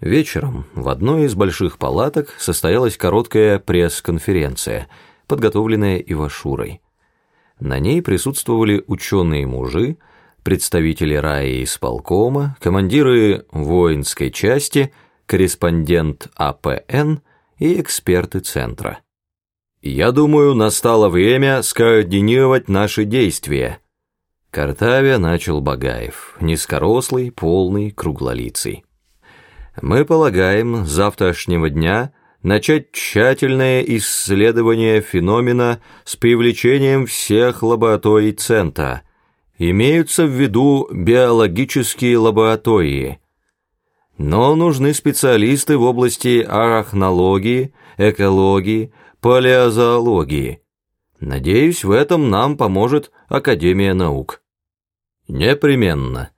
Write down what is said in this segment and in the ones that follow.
Вечером в одной из больших палаток состоялась короткая пресс-конференция, подготовленная Ивашурой. На ней присутствовали ученые-мужи, представители РАИ исполкома, командиры воинской части, корреспондент АПН и эксперты центра. «Я думаю, настало время скоординировать наши действия», Картавия начал Багаев, низкорослый, полный, круглолицый. Мы полагаем завтрашнего дня начать тщательное исследование феномена с привлечением всех лабораторий Центра. Имеются в виду биологические лаборатории. Но нужны специалисты в области арахнологии, экологии, палеозоологии. Надеюсь, в этом нам поможет Академия наук. Непременно.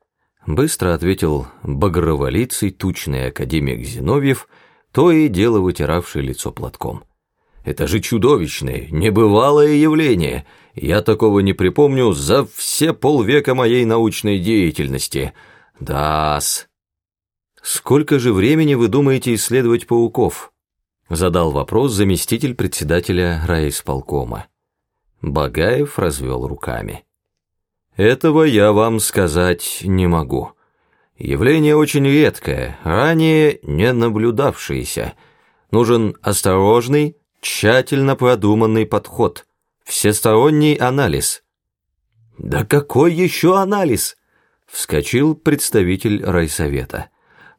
Быстро ответил багроволицый тучный академик Зиновьев, то и дело вытиравший лицо платком. «Это же чудовищное, небывалое явление. Я такого не припомню за все полвека моей научной деятельности. Да-с». «Сколько же времени вы думаете исследовать пауков?» Задал вопрос заместитель председателя райисполкома. Багаев развел руками. Этого я вам сказать не могу. Явление очень редкое, ранее не наблюдавшееся. Нужен осторожный, тщательно продуманный подход, всесторонний анализ. «Да какой еще анализ?» — вскочил представитель райсовета.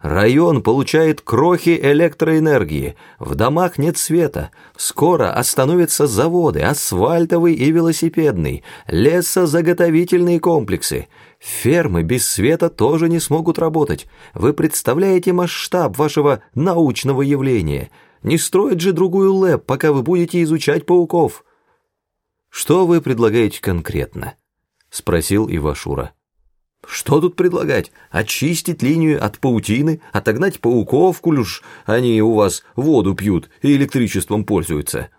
Район получает крохи электроэнергии, в домах нет света, скоро остановятся заводы, асфальтовый и велосипедный, лесозаготовительные комплексы. Фермы без света тоже не смогут работать. Вы представляете масштаб вашего научного явления? Не строить же другую ЛЭП, пока вы будете изучать пауков. Что вы предлагаете конкретно? Спросил Ивашура. Что тут предлагать? Очистить линию от паутины, отогнать пауков, кулюш, они у вас воду пьют и электричеством пользуются.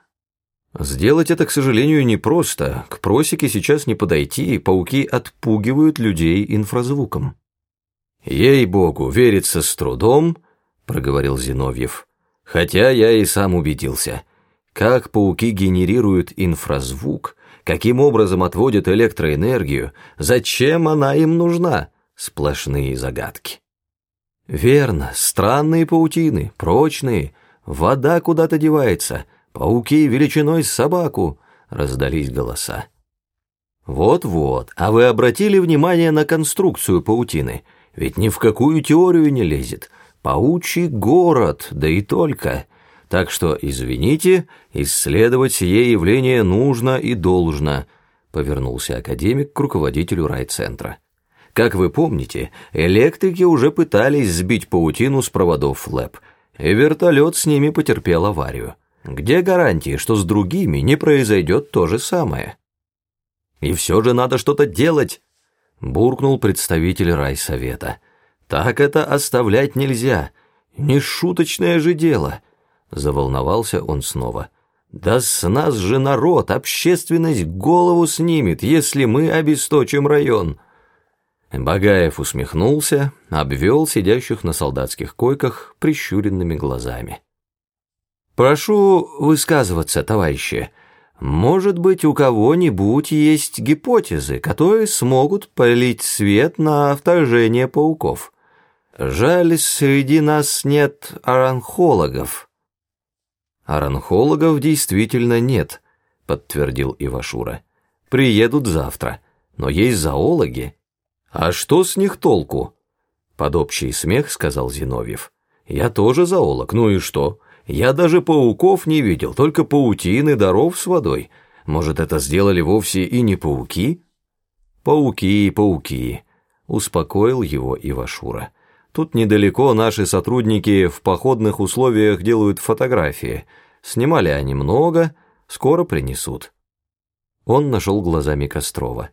Сделать это, к сожалению, непросто. К просеке сейчас не подойти, пауки отпугивают людей инфразвуком. «Ей-богу, верится с трудом», — проговорил Зиновьев. «Хотя я и сам убедился. Как пауки генерируют инфразвук — каким образом отводят электроэнергию, зачем она им нужна? Сплошные загадки. Верно, странные паутины, прочные, вода куда-то девается, пауки величиной с собаку, раздались голоса. Вот-вот, а вы обратили внимание на конструкцию паутины? Ведь ни в какую теорию не лезет. Паучий город, да и только. Так что, извините, исследовать сие явление нужно и должно, повернулся академик к руководителю райцентра. Как вы помните, электрики уже пытались сбить паутину с проводов ЛЭП, и вертолет с ними потерпел аварию. Где гарантии, что с другими не произойдет то же самое? И все же надо что-то делать, буркнул представитель райсовета. Так это оставлять нельзя, не шуточное же дело. Заволновался он снова. «Да с нас же народ, общественность голову снимет, если мы обесточим район!» Багаев усмехнулся, обвел сидящих на солдатских койках прищуренными глазами. «Прошу высказываться, товарищи. Может быть, у кого-нибудь есть гипотезы, которые смогут полить свет на вторжение пауков. Жаль, среди нас нет аранхологов». «Аранхологов действительно нет», — подтвердил Ивашура. «Приедут завтра, но есть зоологи». «А что с них толку?» Под общий смех сказал Зиновьев. «Я тоже зоолог, ну и что? Я даже пауков не видел, только паутины даров с водой. Может, это сделали вовсе и не пауки?» «Пауки, пауки», — успокоил его Ивашура. Тут недалеко наши сотрудники в походных условиях делают фотографии. Снимали они много, скоро принесут. Он нашел глазами Кострова.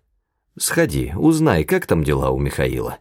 «Сходи, узнай, как там дела у Михаила».